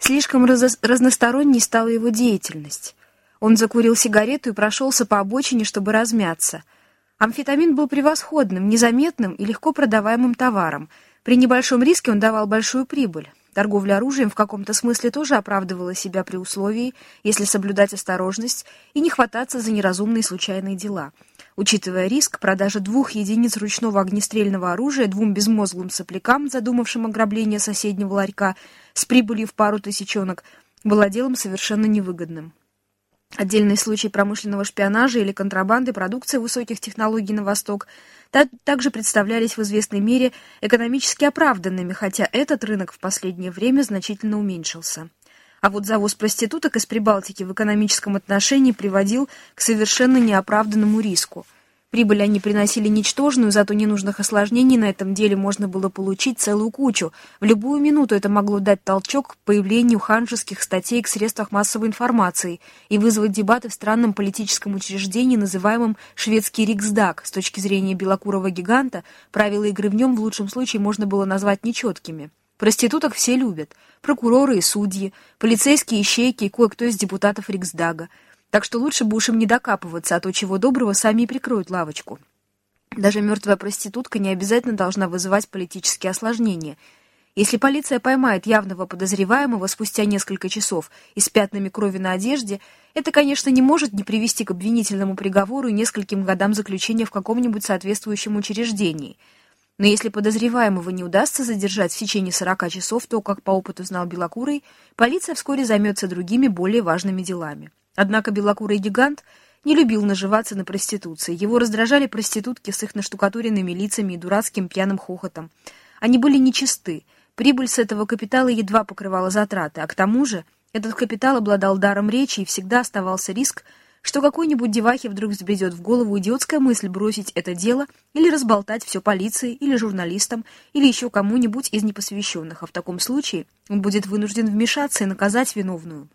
Слишком раз разносторонней стала его деятельность. Он закурил сигарету и прошелся по обочине, чтобы размяться. Амфетамин был превосходным, незаметным и легко продаваемым товаром. При небольшом риске он давал большую прибыль. Торговля оружием в каком-то смысле тоже оправдывала себя при условии, если соблюдать осторожность и не хвататься за неразумные случайные дела. Учитывая риск, продажа двух единиц ручного огнестрельного оружия двум безмозглым соплякам, задумавшим ограбление соседнего ларька, с прибылью в пару тысячонок, была делом совершенно невыгодным. Отдельный случай промышленного шпионажа или контрабанды продукции высоких технологий на Восток также представлялись в известной мере экономически оправданными, хотя этот рынок в последнее время значительно уменьшился. А вот завоз проституток из Прибалтики в экономическом отношении приводил к совершенно неоправданному риску – Прибыль они приносили ничтожную, зато ненужных осложнений на этом деле можно было получить целую кучу. В любую минуту это могло дать толчок к появлению ханжеских статей к средствах массовой информации и вызвать дебаты в странном политическом учреждении, называемом «Шведский Риксдаг». С точки зрения белокурого гиганта, правила игры в нем в лучшем случае можно было назвать нечеткими. Проституток все любят. Прокуроры и судьи, полицейские ищейки и кое-кто из депутатов Риксдага. Так что лучше бы уж им не докапываться, а то чего доброго сами и прикроют лавочку. Даже мертвая проститутка не обязательно должна вызывать политические осложнения. Если полиция поймает явного подозреваемого спустя несколько часов и с пятнами крови на одежде, это, конечно, не может не привести к обвинительному приговору и нескольким годам заключения в каком-нибудь соответствующем учреждении. Но если подозреваемого не удастся задержать в течение 40 часов, то, как по опыту знал Белокурый, полиция вскоре займется другими, более важными делами. Однако белокурый гигант не любил наживаться на проституции. Его раздражали проститутки с их наштукатуренными лицами и дурацким пьяным хохотом. Они были нечисты. Прибыль с этого капитала едва покрывала затраты, а к тому же этот капитал обладал даром речи и всегда оставался риск, что какой-нибудь девахе вдруг взбредет в голову идиотская мысль бросить это дело или разболтать все полиции, или журналистам, или еще кому-нибудь из непосвященных, а в таком случае он будет вынужден вмешаться и наказать виновную.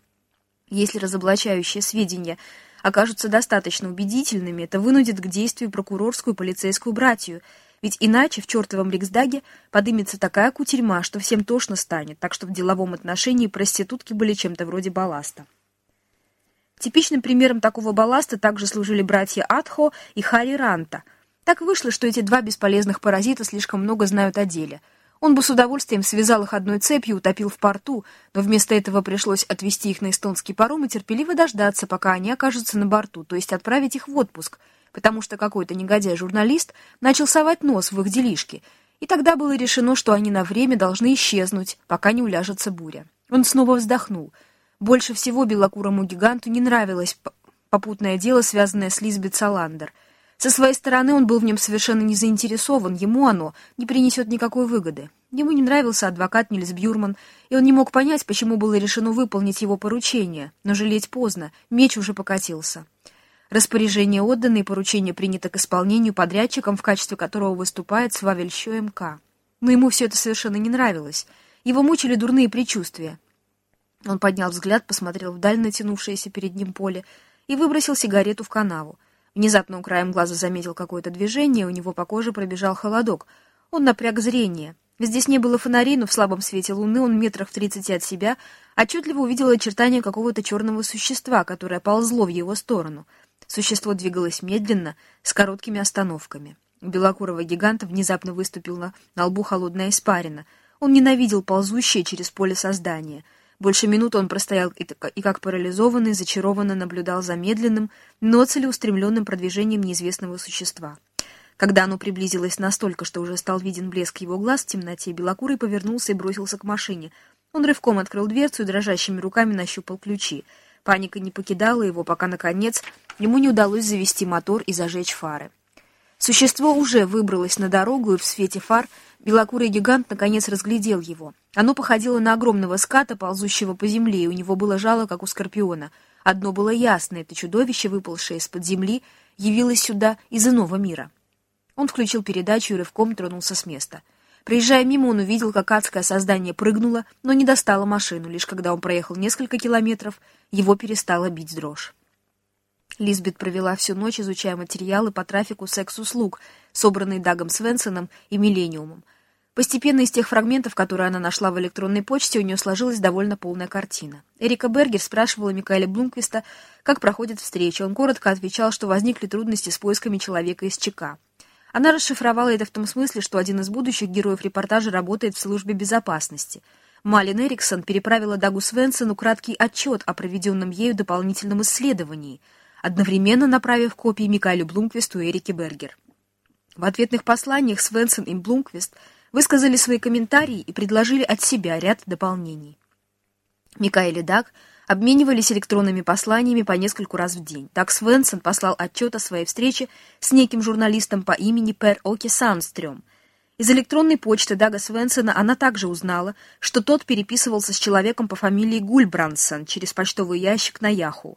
Если разоблачающие сведения окажутся достаточно убедительными, это вынудит к действию прокурорскую и полицейскую братью, ведь иначе в чертовом Риксдаге подымется такая кутерьма, что всем тошно станет, так что в деловом отношении проститутки были чем-то вроде балласта. Типичным примером такого балласта также служили братья Атхо и Хари Ранта. Так вышло, что эти два бесполезных паразита слишком много знают о деле – он бы с удовольствием связал их одной цепью и утопил в порту, но вместо этого пришлось отвезти их на эстонский паром и терпеливо дождаться, пока они окажутся на борту, то есть отправить их в отпуск, потому что какой-то негодяй-журналист начал совать нос в их делишки, и тогда было решено, что они на время должны исчезнуть, пока не уляжется буря. Он снова вздохнул. Больше всего белокурому гиганту не нравилось попутное дело, связанное с Лизбет Саландер — со своей стороны он был в нем совершенно не заинтересован, ему оно не принесет никакой выгоды. Ему не нравился адвокат Нильс Бюрман, и он не мог понять, почему было решено выполнить его поручение, но жалеть поздно, меч уже покатился. Распоряжение отдано и поручение принято к исполнению подрядчиком, в качестве которого выступает Свавельщо МК. Но ему все это совершенно не нравилось. Его мучили дурные предчувствия. Он поднял взгляд, посмотрел вдаль натянувшееся перед ним поле и выбросил сигарету в канаву. Внезапно краем глаза заметил какое-то движение, у него по коже пробежал холодок. Он напряг зрение. Здесь не было фонарей, но в слабом свете луны он метрах в тридцати от себя отчетливо увидел очертания какого-то черного существа, которое ползло в его сторону. Существо двигалось медленно, с короткими остановками. У белокурого гиганта внезапно выступил на, на лбу холодная испарина. Он ненавидел ползущее через поле создания — больше минуты он простоял и, как парализованный, зачарованно наблюдал за медленным, но целеустремленным продвижением неизвестного существа. Когда оно приблизилось настолько, что уже стал виден блеск его глаз в темноте, Белокурый повернулся и бросился к машине. Он рывком открыл дверцу и дрожащими руками нащупал ключи. Паника не покидала его, пока, наконец, ему не удалось завести мотор и зажечь фары. Существо уже выбралось на дорогу, и в свете фар белокурый гигант наконец разглядел его. Оно походило на огромного ската, ползущего по земле, и у него было жало, как у скорпиона. Одно было ясно — это чудовище, выпалшее из-под земли, явилось сюда из иного мира. Он включил передачу и рывком тронулся с места. Проезжая мимо, он увидел, как адское создание прыгнуло, но не достало машину. Лишь когда он проехал несколько километров, его перестала бить дрожь. Лизбет провела всю ночь, изучая материалы по трафику секс-услуг, собранные Дагом Свенсоном и Миллениумом. Постепенно из тех фрагментов, которые она нашла в электронной почте, у нее сложилась довольно полная картина. Эрика Бергер спрашивала Микаэля Блумквиста, как проходит встреча. Он коротко отвечал, что возникли трудности с поисками человека из ЧК. Она расшифровала это в том смысле, что один из будущих героев репортажа работает в службе безопасности. Малин Эриксон переправила Дагу Свенсону краткий отчет о проведенном ею дополнительном исследовании, одновременно направив копии Микаэлю Блумквисту и Эрике Бергер. В ответных посланиях Свенсон и Блумквист – высказали свои комментарии и предложили от себя ряд дополнений. Микаэль и Даг обменивались электронными посланиями по нескольку раз в день. Так Свенсон послал отчет о своей встрече с неким журналистом по имени Пер Оки Санстрём. Из электронной почты Дага Свенсона она также узнала, что тот переписывался с человеком по фамилии Гульбрансон через почтовый ящик на Яху.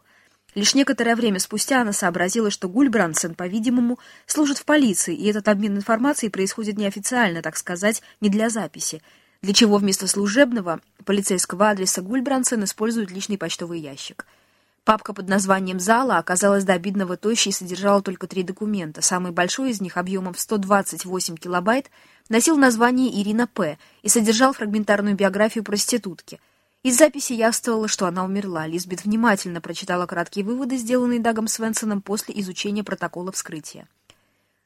Лишь некоторое время спустя она сообразила, что Гульбрансен, по-видимому, служит в полиции, и этот обмен информацией происходит неофициально, так сказать, не для записи, для чего вместо служебного полицейского адреса Гульбрансен использует личный почтовый ящик. Папка под названием «Зала» оказалась до обидного тощей и содержала только три документа. Самый большой из них, объемом в 128 килобайт, носил название Ирина П. и содержал фрагментарную биографию проститутки – из записи явствовало, что она умерла. Лизбет внимательно прочитала краткие выводы, сделанные Дагом Свенсоном после изучения протокола вскрытия.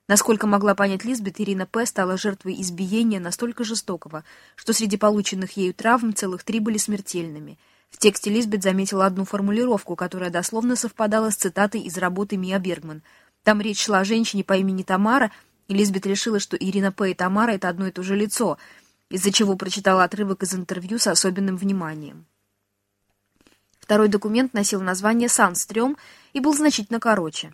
Насколько могла понять Лизбет, Ирина П. стала жертвой избиения настолько жестокого, что среди полученных ею травм целых три были смертельными. В тексте Лизбет заметила одну формулировку, которая дословно совпадала с цитатой из работы Мия Бергман. Там речь шла о женщине по имени Тамара, и Лизбет решила, что Ирина П. и Тамара — это одно и то же лицо — из-за чего прочитала отрывок из интервью с особенным вниманием. Второй документ носил название «Санстрём» и был значительно короче.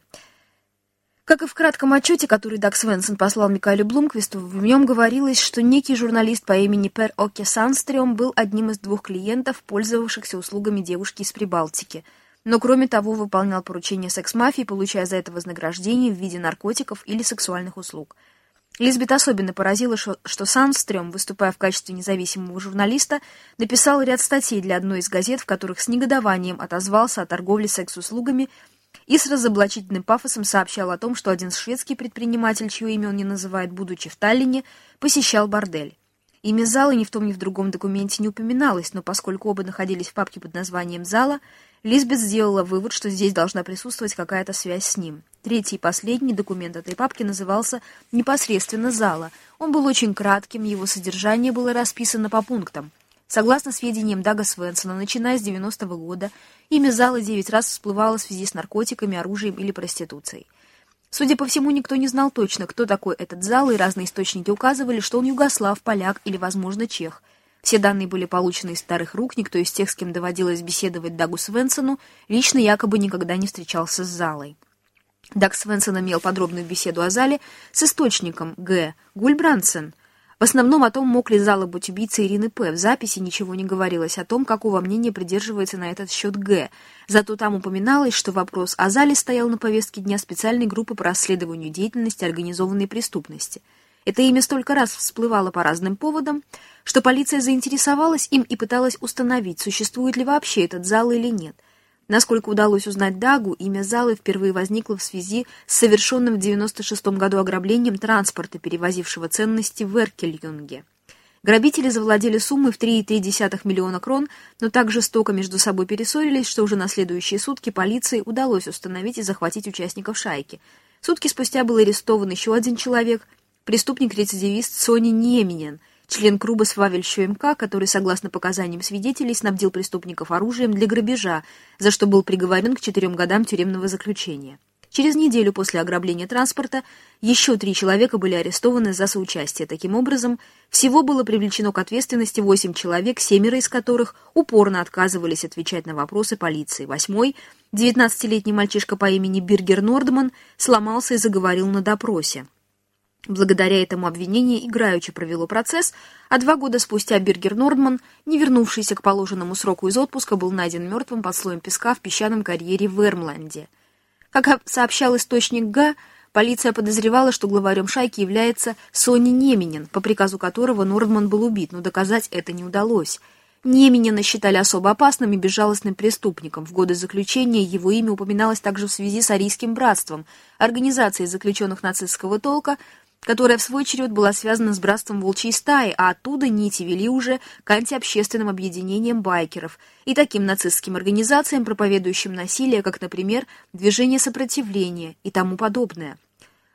Как и в кратком отчете, который Даг Свенсон послал Микаэлю Блумквисту, в нем говорилось, что некий журналист по имени Пер Оке Санстрём был одним из двух клиентов, пользовавшихся услугами девушки из Прибалтики, но кроме того выполнял поручения секс-мафии, получая за это вознаграждение в виде наркотиков или сексуальных услуг – Лизбет особенно поразило, что, Санстрём, выступая в качестве независимого журналиста, написал ряд статей для одной из газет, в которых с негодованием отозвался о торговле секс-услугами и с разоблачительным пафосом сообщал о том, что один шведский предприниматель, чье имя он не называет, будучи в Таллине, посещал бордель. Имя зала ни в том, ни в другом документе не упоминалось, но поскольку оба находились в папке под названием «Зала», Лизбет сделала вывод, что здесь должна присутствовать какая-то связь с ним. Третий и последний документ этой папки назывался непосредственно «Зала». Он был очень кратким, его содержание было расписано по пунктам. Согласно сведениям Дага Свенсона, начиная с 90-го года, имя Зала девять раз всплывало в связи с наркотиками, оружием или проституцией. Судя по всему, никто не знал точно, кто такой этот зал, и разные источники указывали, что он югослав, поляк или, возможно, чех. Все данные были получены из старых рук, никто из тех, с кем доводилось беседовать Дагу Свенсону, лично якобы никогда не встречался с залой. Даг Свенсон имел подробную беседу о зале с источником Г. Гульбрансен. В основном о том, мог ли зала быть убийцей Ирины П. В записи ничего не говорилось о том, какого мнения придерживается на этот счет Г. Зато там упоминалось, что вопрос о зале стоял на повестке дня специальной группы по расследованию деятельности организованной преступности. Это имя столько раз всплывало по разным поводам, что полиция заинтересовалась им и пыталась установить, существует ли вообще этот зал или нет – Насколько удалось узнать Дагу, имя залы впервые возникло в связи с совершенным в 96 году ограблением транспорта, перевозившего ценности в Эркельюнге. Грабители завладели суммой в 3,3 миллиона крон, но так жестоко между собой перессорились, что уже на следующие сутки полиции удалось установить и захватить участников шайки. Сутки спустя был арестован еще один человек, преступник-рецидивист Сони Неменен, член Круба Свавельщу МК, который, согласно показаниям свидетелей, снабдил преступников оружием для грабежа, за что был приговорен к четырем годам тюремного заключения. Через неделю после ограбления транспорта еще три человека были арестованы за соучастие. Таким образом, всего было привлечено к ответственности восемь человек, семеро из которых упорно отказывались отвечать на вопросы полиции. Восьмой, 19-летний мальчишка по имени Биргер Нордман, сломался и заговорил на допросе. Благодаря этому обвинение играючи провело процесс, а два года спустя Бергер Нордман, не вернувшийся к положенному сроку из отпуска, был найден мертвым под слоем песка в песчаном карьере в Эрмланде. Как сообщал источник Г, полиция подозревала, что главарем шайки является Сони Неменин, по приказу которого Нордман был убит, но доказать это не удалось. Неменина считали особо опасным и безжалостным преступником. В годы заключения его имя упоминалось также в связи с Арийским братством, организацией заключенных нацистского толка, которая в свой черед была связана с братством волчьей стаи, а оттуда нити вели уже к антиобщественным объединениям байкеров и таким нацистским организациям, проповедующим насилие, как, например, движение сопротивления и тому подобное.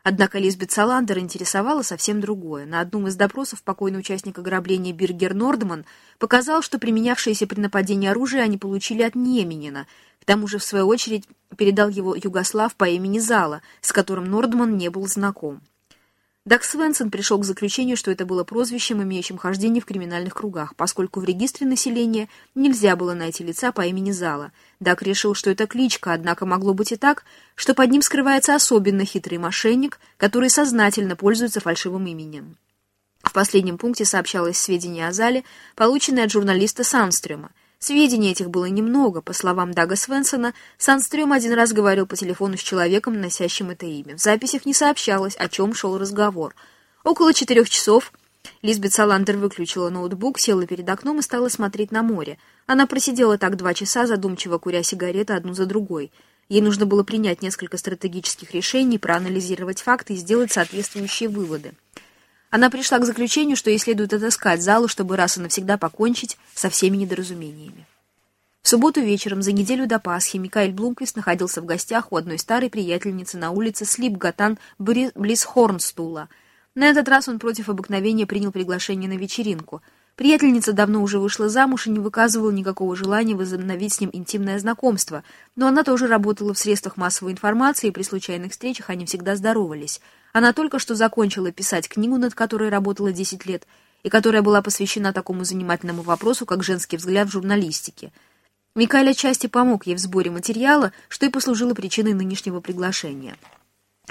Однако Лизбет Саландер интересовала совсем другое. На одном из допросов покойный участник ограбления Биргер Нордман показал, что применявшиеся при нападении оружие они получили от Неменина. К тому же, в свою очередь, передал его Югослав по имени Зала, с которым Нордман не был знаком. Даг Свенсон пришел к заключению, что это было прозвищем, имеющим хождение в криминальных кругах, поскольку в регистре населения нельзя было найти лица по имени Зала. Даг решил, что это кличка, однако могло быть и так, что под ним скрывается особенно хитрый мошенник, который сознательно пользуется фальшивым именем. В последнем пункте сообщалось сведения о Зале, полученные от журналиста Санстрема — Сведений этих было немного. По словам Дага Свенсона, Санстрём один раз говорил по телефону с человеком, носящим это имя. В записях не сообщалось, о чем шел разговор. Около четырех часов Лизбет Саландер выключила ноутбук, села перед окном и стала смотреть на море. Она просидела так два часа, задумчиво куря сигареты одну за другой. Ей нужно было принять несколько стратегических решений, проанализировать факты и сделать соответствующие выводы. Она пришла к заключению, что ей следует отыскать залу, чтобы раз и навсегда покончить со всеми недоразумениями. В субботу вечером, за неделю до Пасхи, Микаэль Блумквист находился в гостях у одной старой приятельницы на улице Слипгатан близ Хорнстула. На этот раз он против обыкновения принял приглашение на вечеринку — Приятельница давно уже вышла замуж и не выказывала никакого желания возобновить с ним интимное знакомство, но она тоже работала в средствах массовой информации, и при случайных встречах они всегда здоровались. Она только что закончила писать книгу, над которой работала 10 лет, и которая была посвящена такому занимательному вопросу, как женский взгляд в журналистике. Микаэль отчасти помог ей в сборе материала, что и послужило причиной нынешнего приглашения.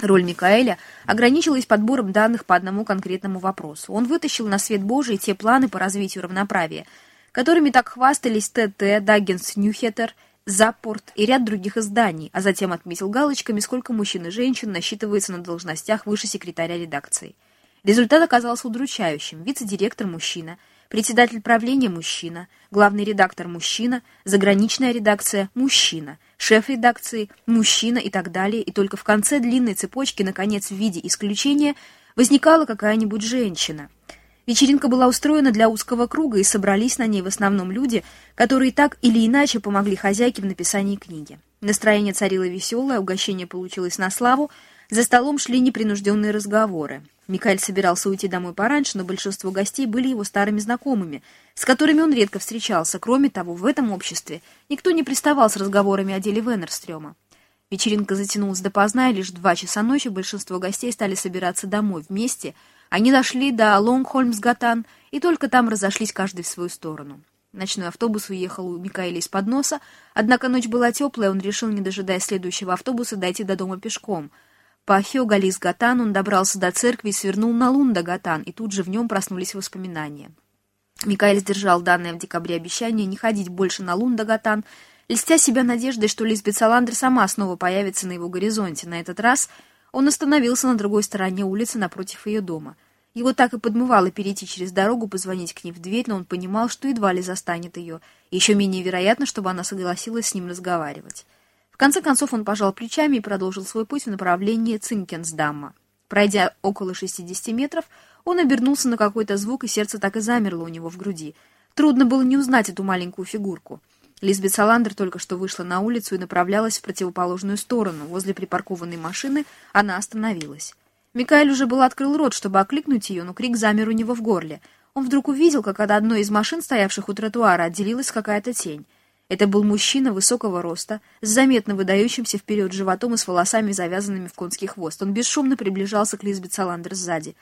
Роль Микаэля ограничилась подбором данных по одному конкретному вопросу. Он вытащил на свет Божий те планы по развитию равноправия, которыми так хвастались ТТ, Даггинс, Нюхеттер, Запорт и ряд других изданий, а затем отметил галочками, сколько мужчин и женщин насчитывается на должностях выше секретаря редакции. Результат оказался удручающим. Вице-директор – мужчина – председатель правления – мужчина, главный редактор – мужчина, заграничная редакция – мужчина, шеф редакции – мужчина и так далее, и только в конце длинной цепочки, наконец, в виде исключения, возникала какая-нибудь женщина. Вечеринка была устроена для узкого круга, и собрались на ней в основном люди, которые так или иначе помогли хозяйке в написании книги. Настроение царило веселое, угощение получилось на славу, за столом шли непринужденные разговоры. Микаэль собирался уйти домой пораньше, но большинство гостей были его старыми знакомыми, с которыми он редко встречался. Кроме того, в этом обществе никто не приставал с разговорами о деле Веннерстрёма. Вечеринка затянулась допоздна, и лишь два часа ночи большинство гостей стали собираться домой вместе. Они дошли до Лонгхольмсгатан, и только там разошлись каждый в свою сторону. Ночной автобус уехал у Микаэля из-под носа, однако ночь была теплая, он решил, не дожидаясь следующего автобуса, дойти до дома пешком — по Хёгалис-Гатан он добрался до церкви и свернул на Лунда-Гатан, и тут же в нем проснулись воспоминания. Микаэль сдержал данное в декабре обещание не ходить больше на Лунда-Гатан, льстя себя надеждой, что Лизбет Саландер сама снова появится на его горизонте. На этот раз он остановился на другой стороне улицы напротив ее дома. Его так и подмывало перейти через дорогу, позвонить к ней в дверь, но он понимал, что едва ли застанет ее. Еще менее вероятно, чтобы она согласилась с ним разговаривать. В конце концов он пожал плечами и продолжил свой путь в направлении Цинкенсдамма. Пройдя около 60 метров, он обернулся на какой-то звук, и сердце так и замерло у него в груди. Трудно было не узнать эту маленькую фигурку. Лизбет Саландер только что вышла на улицу и направлялась в противоположную сторону. Возле припаркованной машины она остановилась. Микаэль уже был открыл рот, чтобы окликнуть ее, но крик замер у него в горле. Он вдруг увидел, как от одной из машин, стоявших у тротуара, отделилась какая-то тень. Это был мужчина высокого роста, с заметно выдающимся вперед животом и с волосами, завязанными в конский хвост. Он бесшумно приближался к Лизбет Саландер сзади.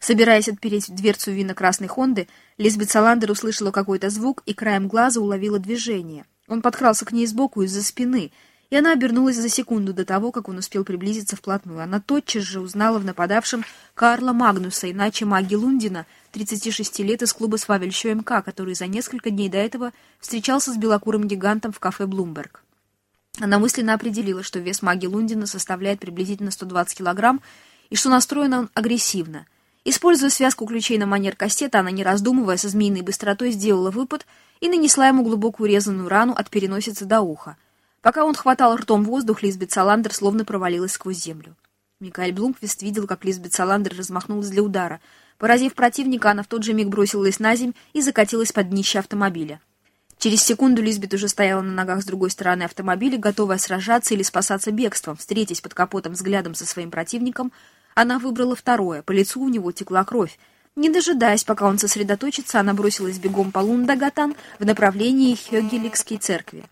Собираясь отпереть дверцу вина красной Хонды, Лизбет Саландер услышала какой-то звук и краем глаза уловила движение. Он подкрался к ней сбоку из-за спины, и она обернулась за секунду до того, как он успел приблизиться вплотную. Она тотчас же узнала в нападавшем Карла Магнуса, иначе маги Лундина — 36 лет из клуба Свавельщу МК, который за несколько дней до этого встречался с белокурым гигантом в кафе «Блумберг». Она мысленно определила, что вес маги Лундина составляет приблизительно 120 килограмм и что настроен он агрессивно. Используя связку ключей на манер кастета, она, не раздумывая, со змеиной быстротой сделала выпад и нанесла ему глубокую резаную рану от переносицы до уха. Пока он хватал ртом воздух, Лизбет Саландер словно провалилась сквозь землю. Микаэль Блумквист видел, как Лизбет Саландер размахнулась для удара. Поразив противника, она в тот же миг бросилась на земь и закатилась под днище автомобиля. Через секунду Лизбет уже стояла на ногах с другой стороны автомобиля, готовая сражаться или спасаться бегством. Встретясь под капотом взглядом со своим противником, она выбрала второе. По лицу у него текла кровь. Не дожидаясь, пока он сосредоточится, она бросилась бегом по Лундагатан в направлении Хёгеликской церкви.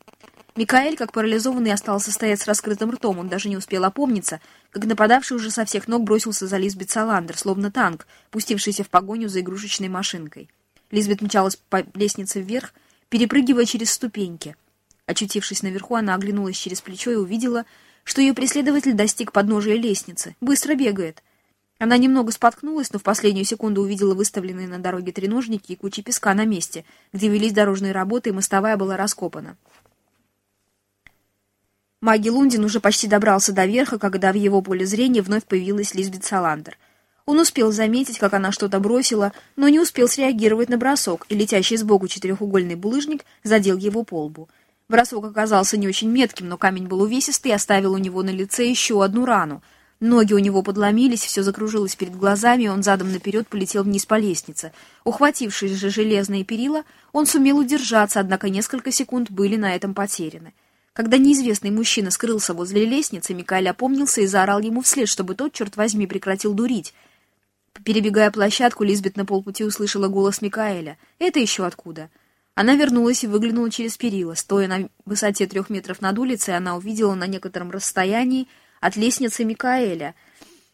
Микаэль, как парализованный, остался стоять с раскрытым ртом. Он даже не успел опомниться, как нападавший уже со всех ног бросился за Лизбет Саландер, словно танк, пустившийся в погоню за игрушечной машинкой. Лизбет мчалась по лестнице вверх, перепрыгивая через ступеньки. Очутившись наверху, она оглянулась через плечо и увидела, что ее преследователь достиг подножия лестницы. Быстро бегает. Она немного споткнулась, но в последнюю секунду увидела выставленные на дороге треножники и кучи песка на месте, где велись дорожные работы, и мостовая была раскопана. Маги Лундин уже почти добрался до верха, когда в его поле зрения вновь появилась Лизбет Саландер. Он успел заметить, как она что-то бросила, но не успел среагировать на бросок, и летящий сбоку четырехугольный булыжник задел его по лбу. Бросок оказался не очень метким, но камень был увесистый и оставил у него на лице еще одну рану. Ноги у него подломились, все закружилось перед глазами, и он задом наперед полетел вниз по лестнице. Ухватившись же железные перила, он сумел удержаться, однако несколько секунд были на этом потеряны. Когда неизвестный мужчина скрылся возле лестницы, Микаэль опомнился и заорал ему вслед, чтобы тот, черт возьми, прекратил дурить. Перебегая площадку, Лизбет на полпути услышала голос Микаэля. «Это еще откуда?» Она вернулась и выглянула через перила. Стоя на высоте трех метров над улицей, она увидела на некотором расстоянии от лестницы Микаэля.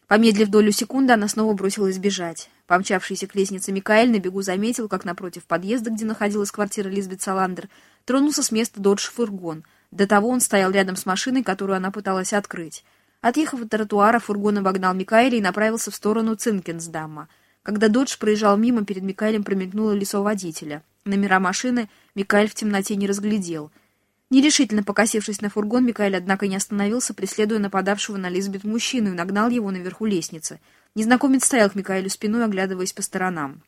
Помедлив долю секунды, она снова бросилась бежать. Помчавшийся к лестнице Микаэль на бегу заметил, как напротив подъезда, где находилась квартира Лизбет Саландер, тронулся с места додж-фургон — до того он стоял рядом с машиной, которую она пыталась открыть. Отъехав от тротуара, фургон обогнал Микаэля и направился в сторону Цинкенсдамма. Когда Додж проезжал мимо, перед Микаэлем промелькнуло лицо водителя. Номера машины Микаэль в темноте не разглядел. Нерешительно покосившись на фургон, Микаэль, однако, не остановился, преследуя нападавшего на Лизбет мужчину и нагнал его наверху лестницы. Незнакомец стоял к Микаэлю спиной, оглядываясь по сторонам.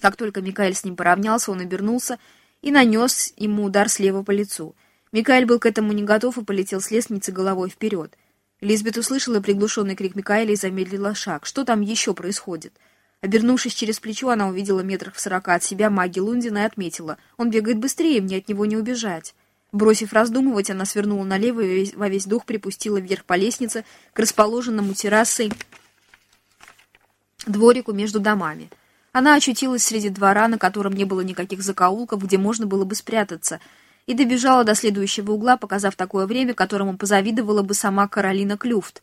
Как только Микаэль с ним поравнялся, он обернулся и нанес ему удар слева по лицу — Микаэль был к этому не готов и полетел с лестницы головой вперед. Лизбет услышала приглушенный крик Микаэля и замедлила шаг. Что там еще происходит? Обернувшись через плечо, она увидела метрах в сорока от себя маги Лундина и отметила. Он бегает быстрее, мне от него не убежать. Бросив раздумывать, она свернула налево и во весь дух припустила вверх по лестнице к расположенному террасой дворику между домами. Она очутилась среди двора, на котором не было никаких закоулков, где можно было бы спрятаться — и добежала до следующего угла, показав такое время, которому позавидовала бы сама Каролина Клюфт.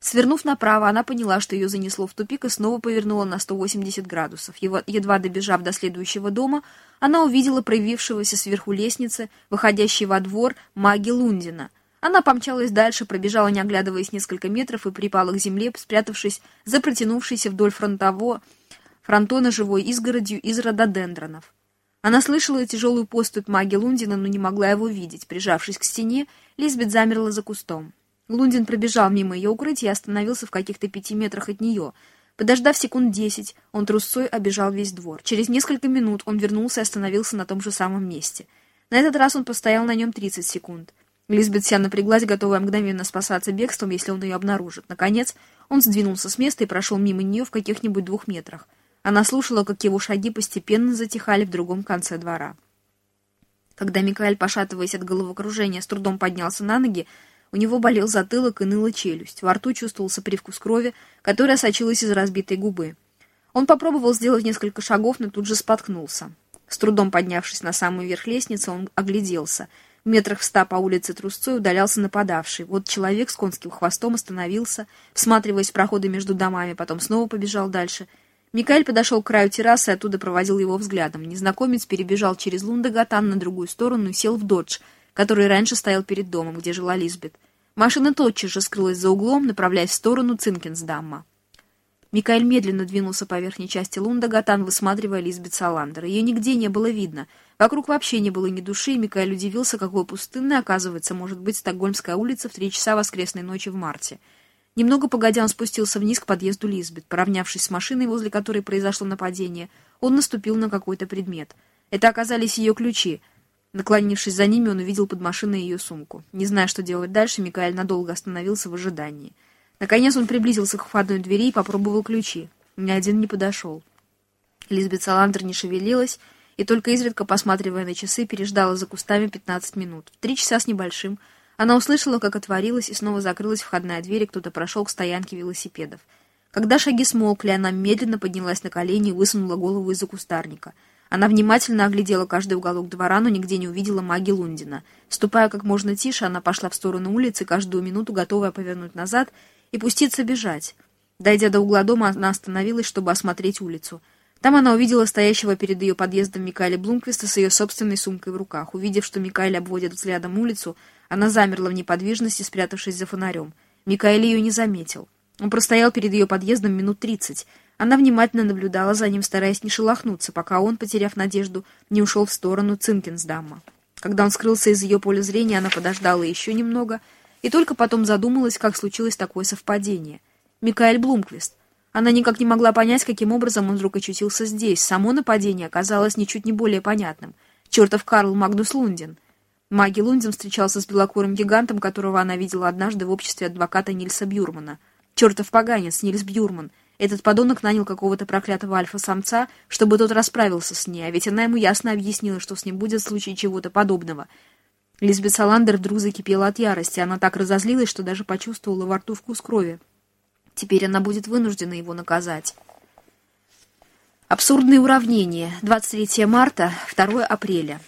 Свернув направо, она поняла, что ее занесло в тупик и снова повернула на 180 градусов. Едва добежав до следующего дома, она увидела проявившегося сверху лестницы, выходящей во двор, маги Лундина. Она помчалась дальше, пробежала, не оглядываясь, несколько метров и припала к земле, спрятавшись за протянувшейся вдоль фронтового фронтона живой изгородью из рододендронов. Она слышала тяжелую поступь маги Лундина, но не могла его видеть. Прижавшись к стене, Лизбет замерла за кустом. Лундин пробежал мимо ее укрытия и остановился в каких-то пяти метрах от нее. Подождав секунд десять, он трусцой обежал весь двор. Через несколько минут он вернулся и остановился на том же самом месте. На этот раз он постоял на нем 30 секунд. Лизбет вся напряглась, готовая мгновенно спасаться бегством, если он ее обнаружит. Наконец, он сдвинулся с места и прошел мимо нее в каких-нибудь двух метрах. Она слушала, как его шаги постепенно затихали в другом конце двора. Когда Микаэль, пошатываясь от головокружения, с трудом поднялся на ноги, у него болел затылок и ныла челюсть. Во рту чувствовался привкус крови, которая сочилась из разбитой губы. Он попробовал сделать несколько шагов, но тут же споткнулся. С трудом поднявшись на самый верх лестницы, он огляделся. В метрах в ста по улице трусцой удалялся нападавший. Вот человек с конским хвостом остановился, всматриваясь в проходы между домами, потом снова побежал дальше — Микаэль подошел к краю террасы и оттуда проводил его взглядом. Незнакомец перебежал через Лундагатан на другую сторону и сел в додж, который раньше стоял перед домом, где жила Лизбет. Машина тотчас же скрылась за углом, направляясь в сторону Цинкенсдамма. Микаэль медленно двинулся по верхней части Лундагатан, высматривая Лизбет Саландер. Ее нигде не было видно. Вокруг вообще не было ни души, и Микаэль удивился, какой пустынной, оказывается, может быть Стокгольмская улица в три часа воскресной ночи в марте. Немного погодя, он спустился вниз к подъезду Лизбет. Поравнявшись с машиной, возле которой произошло нападение, он наступил на какой-то предмет. Это оказались ее ключи. Наклонившись за ними, он увидел под машиной ее сумку. Не зная, что делать дальше, Микаэль надолго остановился в ожидании. Наконец он приблизился к входной двери и попробовал ключи. Ни один не подошел. Лизбет Саландер не шевелилась и только изредка, посматривая на часы, переждала за кустами 15 минут. В три часа с небольшим она услышала, как отворилась и снова закрылась входная дверь, и кто-то прошел к стоянке велосипедов. Когда шаги смолкли, она медленно поднялась на колени и высунула голову из-за кустарника. Она внимательно оглядела каждый уголок двора, но нигде не увидела маги Лундина. Ступая как можно тише, она пошла в сторону улицы, каждую минуту готовая повернуть назад и пуститься бежать. Дойдя до угла дома, она остановилась, чтобы осмотреть улицу. Там она увидела стоящего перед ее подъездом Микаэля Блумквиста с ее собственной сумкой в руках. Увидев, что Микаэль обводит взглядом улицу, она замерла в неподвижности, спрятавшись за фонарем. Микаэль ее не заметил. Он простоял перед ее подъездом минут тридцать. Она внимательно наблюдала за ним, стараясь не шелохнуться, пока он, потеряв надежду, не ушел в сторону Цинкинсдамма. Когда он скрылся из ее поля зрения, она подождала еще немного и только потом задумалась, как случилось такое совпадение. Микаэль Блумквист. Она никак не могла понять, каким образом он вдруг очутился здесь. Само нападение оказалось ничуть не более понятным. Чертов Карл Магнус Лундин. Маги Лундин встречался с белокурым гигантом, которого она видела однажды в обществе адвоката Нильса Бюрмана. Чертов поганец, Нильс Бюрман. Этот подонок нанял какого-то проклятого альфа-самца, чтобы тот расправился с ней, а ведь она ему ясно объяснила, что с ним будет в случае чего-то подобного. Лизбет Саландер вдруг закипела от ярости. Она так разозлилась, что даже почувствовала во рту вкус крови. Теперь она будет вынуждена его наказать. Абсурдные уравнения. 23 марта, 2 апреля.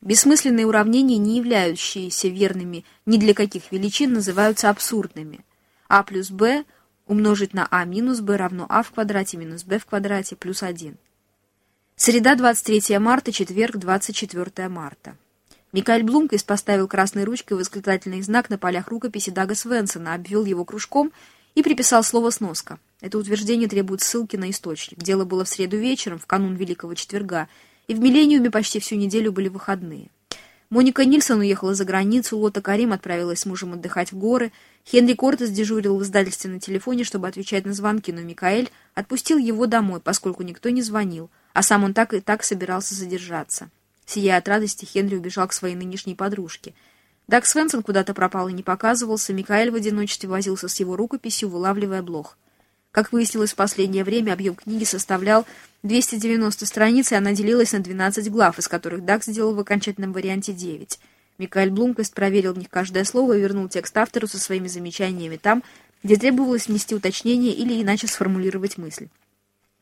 Бессмысленные уравнения, не являющиеся верными ни для каких величин, называются абсурдными. а плюс b умножить на а минус b равно а в квадрате минус b в квадрате плюс 1. Среда, 23 марта, четверг, 24 марта. Микаэль Блумквист поставил красной ручкой восклицательный знак на полях рукописи Дага Свенсона, обвел его кружком и приписал слово «сноска». Это утверждение требует ссылки на источник. Дело было в среду вечером, в канун Великого Четверга, и в «Миллениуме» почти всю неделю были выходные. Моника Нильсон уехала за границу, Лота Карим отправилась с мужем отдыхать в горы, Хенри Кортес дежурил в издательстве на телефоне, чтобы отвечать на звонки, но Микаэль отпустил его домой, поскольку никто не звонил, а сам он так и так собирался задержаться. Сияя от радости, Хенри убежал к своей нынешней подружке — Даг Свенсон куда-то пропал и не показывался, Микаэль в одиночестве возился с его рукописью, вылавливая блох. Как выяснилось в последнее время, объем книги составлял 290 страниц, и она делилась на 12 глав, из которых Даг сделал в окончательном варианте 9. Микаэль Блумквист проверил в них каждое слово и вернул текст автору со своими замечаниями там, где требовалось внести уточнение или иначе сформулировать мысль.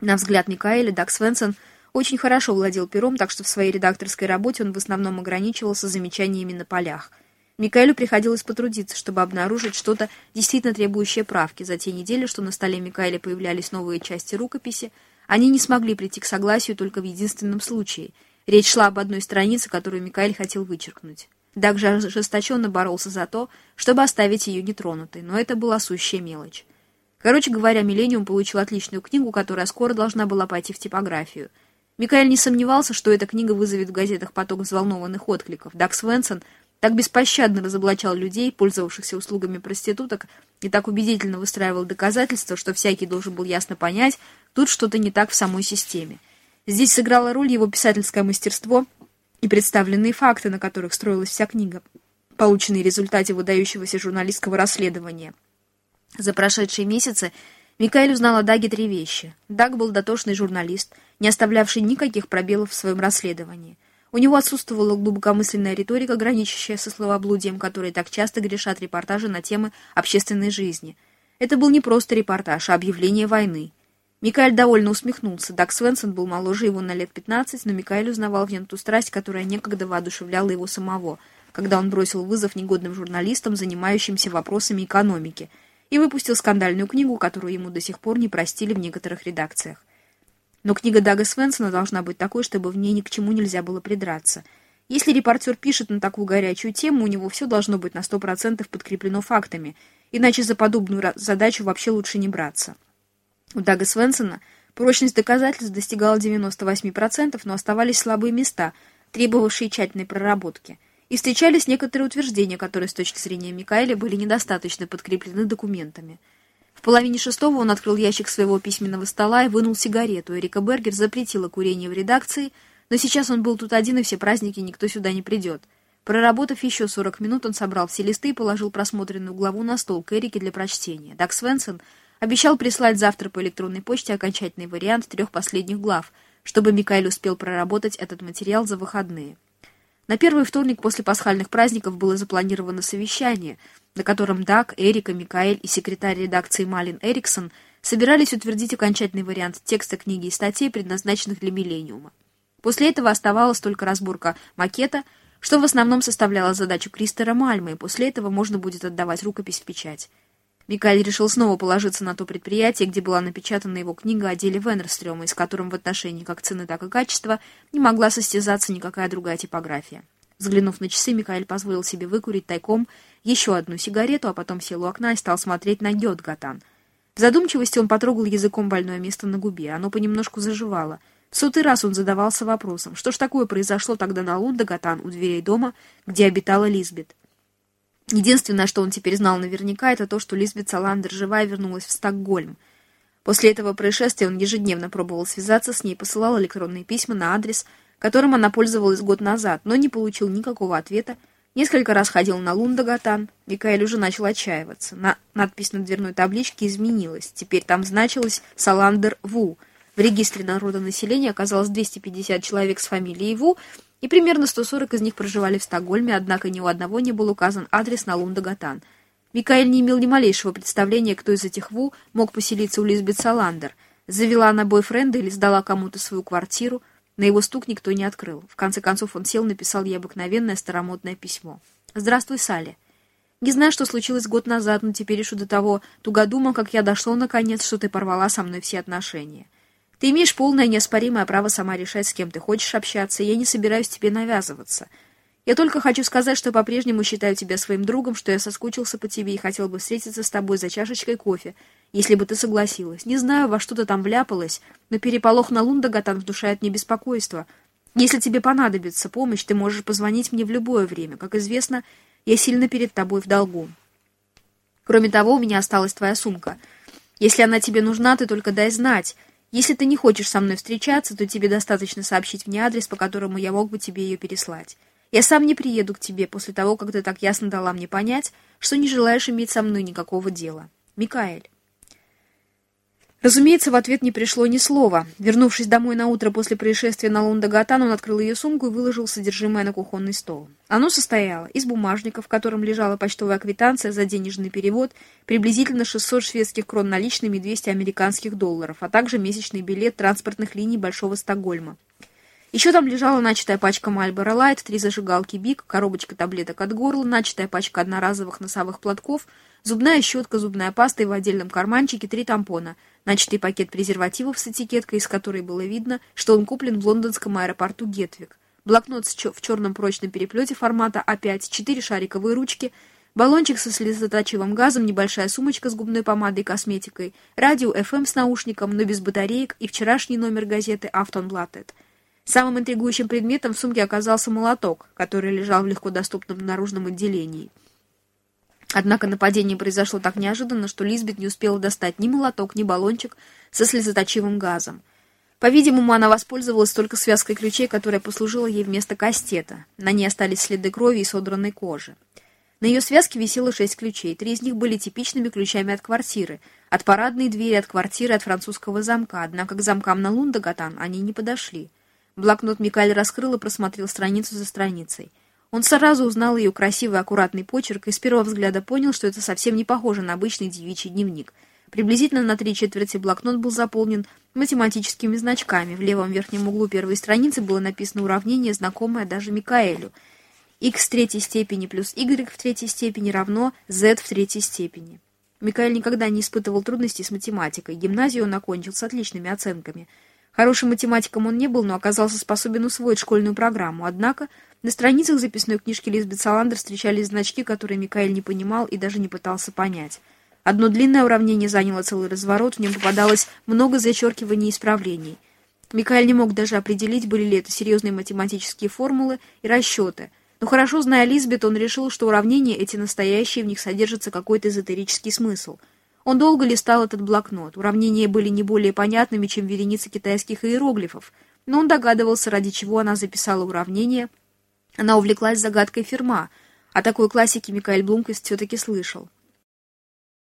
На взгляд Микаэля, Даг Свенсон очень хорошо владел пером, так что в своей редакторской работе он в основном ограничивался замечаниями на полях — Микаэлю приходилось потрудиться, чтобы обнаружить что-то, действительно требующее правки. За те недели, что на столе Микаэля появлялись новые части рукописи, они не смогли прийти к согласию только в единственном случае. Речь шла об одной странице, которую Микаэль хотел вычеркнуть. Даг же ожесточенно боролся за то, чтобы оставить ее нетронутой, но это была сущая мелочь. Короче говоря, «Миллениум» получил отличную книгу, которая скоро должна была пойти в типографию. Микаэль не сомневался, что эта книга вызовет в газетах поток взволнованных откликов. Даг Свенсон так беспощадно разоблачал людей, пользовавшихся услугами проституток, и так убедительно выстраивал доказательства, что всякий должен был ясно понять, тут что-то не так в самой системе. Здесь сыграла роль его писательское мастерство и представленные факты, на которых строилась вся книга, полученные в результате выдающегося журналистского расследования. За прошедшие месяцы Микаэль узнал о Даге три вещи. Даг был дотошный журналист, не оставлявший никаких пробелов в своем расследовании – у него отсутствовала глубокомысленная риторика, граничащая со словоблудием, которые так часто грешат репортажи на темы общественной жизни. Это был не просто репортаж, а объявление войны. Микаэль довольно усмехнулся. Даг Свенсон был моложе его на лет 15, но Микаэль узнавал в нем ту страсть, которая некогда воодушевляла его самого, когда он бросил вызов негодным журналистам, занимающимся вопросами экономики, и выпустил скандальную книгу, которую ему до сих пор не простили в некоторых редакциях. Но книга Дага Свенсона должна быть такой, чтобы в ней ни к чему нельзя было придраться. Если репортер пишет на такую горячую тему, у него все должно быть на сто процентов подкреплено фактами, иначе за подобную задачу вообще лучше не браться. У Дага Свенсона прочность доказательств достигала 98%, но оставались слабые места, требовавшие тщательной проработки. И встречались некоторые утверждения, которые с точки зрения Микаэля были недостаточно подкреплены документами – половине шестого он открыл ящик своего письменного стола и вынул сигарету. Эрика Бергер запретила курение в редакции, но сейчас он был тут один, и все праздники никто сюда не придет. Проработав еще 40 минут, он собрал все листы и положил просмотренную главу на стол к Эрике для прочтения. Даг Свенсон обещал прислать завтра по электронной почте окончательный вариант трех последних глав, чтобы Микаэль успел проработать этот материал за выходные. На первый вторник после пасхальных праздников было запланировано совещание, на котором Даг, Эрика, Микаэль и секретарь редакции Малин Эриксон собирались утвердить окончательный вариант текста книги и статей, предназначенных для «Миллениума». После этого оставалась только разборка макета — что в основном составляло задачу Кристера Мальмы, и после этого можно будет отдавать рукопись в печать. Микаэль решил снова положиться на то предприятие, где была напечатана его книга о деле Венерстрёма, с которым в отношении как цены, так и качества не могла состязаться никакая другая типография. Взглянув на часы, Микаэль позволил себе выкурить тайком еще одну сигарету, а потом сел у окна и стал смотреть на Гетгатан. В задумчивости он потрогал языком больное место на губе. Оно понемножку заживало — в сотый раз он задавался вопросом, что ж такое произошло тогда на Лундагатан у дверей дома, где обитала Лизбет. Единственное, что он теперь знал наверняка, это то, что Лизбет Саландер живая вернулась в Стокгольм. После этого происшествия он ежедневно пробовал связаться с ней, посылал электронные письма на адрес, которым она пользовалась год назад, но не получил никакого ответа, Несколько раз ходил на Лундагатан. Микаэль уже начал отчаиваться. На... Надпись на дверной табличке изменилась. Теперь там значилось «Саландер Ву», в регистре народонаселения оказалось 250 человек с фамилией Ву, и примерно 140 из них проживали в Стокгольме, однако ни у одного не был указан адрес на Лундагатан. Микаэль не имел ни малейшего представления, кто из этих Ву мог поселиться у Лизбет Саландер. Завела она бойфренда или сдала кому-то свою квартиру. На его стук никто не открыл. В конце концов он сел написал ей обыкновенное старомодное письмо. «Здравствуй, Салли. Не знаю, что случилось год назад, но теперь еще до того тугодума, как я дошло наконец, что ты порвала со мной все отношения. Ты имеешь полное неоспоримое право сама решать, с кем ты хочешь общаться, я не собираюсь тебе навязываться. Я только хочу сказать, что по-прежнему считаю тебя своим другом, что я соскучился по тебе и хотел бы встретиться с тобой за чашечкой кофе, если бы ты согласилась. Не знаю, во что ты там вляпалась, но переполох на Лундагатан внушает мне беспокойство. Если тебе понадобится помощь, ты можешь позвонить мне в любое время. Как известно, я сильно перед тобой в долгу. Кроме того, у меня осталась твоя сумка. Если она тебе нужна, ты только дай знать». Если ты не хочешь со мной встречаться, то тебе достаточно сообщить мне адрес, по которому я мог бы тебе ее переслать. Я сам не приеду к тебе после того, как ты так ясно дала мне понять, что не желаешь иметь со мной никакого дела. Микаэль. Разумеется, в ответ не пришло ни слова. Вернувшись домой на утро после происшествия на Лундагатан, он открыл ее сумку и выложил содержимое на кухонный стол. Оно состояло из бумажника, в котором лежала почтовая квитанция за денежный перевод, приблизительно 600 шведских крон наличными и 200 американских долларов, а также месячный билет транспортных линий Большого Стокгольма. Еще там лежала начатая пачка Мальборо Лайт, три зажигалки Бик, коробочка таблеток от горла, начатая пачка одноразовых носовых платков, зубная щетка, зубная паста и в отдельном карманчике три тампона — начатый пакет презервативов с этикеткой, из которой было видно, что он куплен в лондонском аэропорту Гетвик, блокнот в черном прочном переплете формата А5, четыре шариковые ручки, баллончик со слезоточивым газом, небольшая сумочка с губной помадой и косметикой, радио FM с наушником, но без батареек и вчерашний номер газеты «Автонблаттед». Самым интригующим предметом в сумке оказался молоток, который лежал в легко доступном наружном отделении – Однако нападение произошло так неожиданно, что Лизбет не успела достать ни молоток, ни баллончик со слезоточивым газом. По-видимому, она воспользовалась только связкой ключей, которая послужила ей вместо кастета. На ней остались следы крови и содранной кожи. На ее связке висело шесть ключей. Три из них были типичными ключами от квартиры. От парадной двери, от квартиры, от французского замка. Однако к замкам на Лундагатан они не подошли. Блокнот Микаэль раскрыл и просмотрел страницу за страницей. Он сразу узнал ее красивый аккуратный почерк и с первого взгляда понял, что это совсем не похоже на обычный девичий дневник. Приблизительно на три четверти блокнот был заполнен математическими значками. В левом верхнем углу первой страницы было написано уравнение, знакомое даже Микаэлю. x в третьей степени плюс y в третьей степени равно z в третьей степени. Микаэль никогда не испытывал трудностей с математикой. Гимназию он окончил с отличными оценками. Хорошим математиком он не был, но оказался способен усвоить школьную программу. Однако на страницах записной книжки Лизбет Саландер встречались значки, которые Микаэль не понимал и даже не пытался понять. Одно длинное уравнение заняло целый разворот, в нем попадалось много зачеркиваний и исправлений. Микаэль не мог даже определить, были ли это серьезные математические формулы и расчеты. Но хорошо зная Лизбет, он решил, что уравнения эти настоящие, в них содержится какой-то эзотерический смысл. Он долго листал этот блокнот. Уравнения были не более понятными, чем вереница китайских иероглифов, но он догадывался, ради чего она записала уравнение – Она увлеклась загадкой Ферма. О такой классике Микаэль Блумквист все-таки слышал.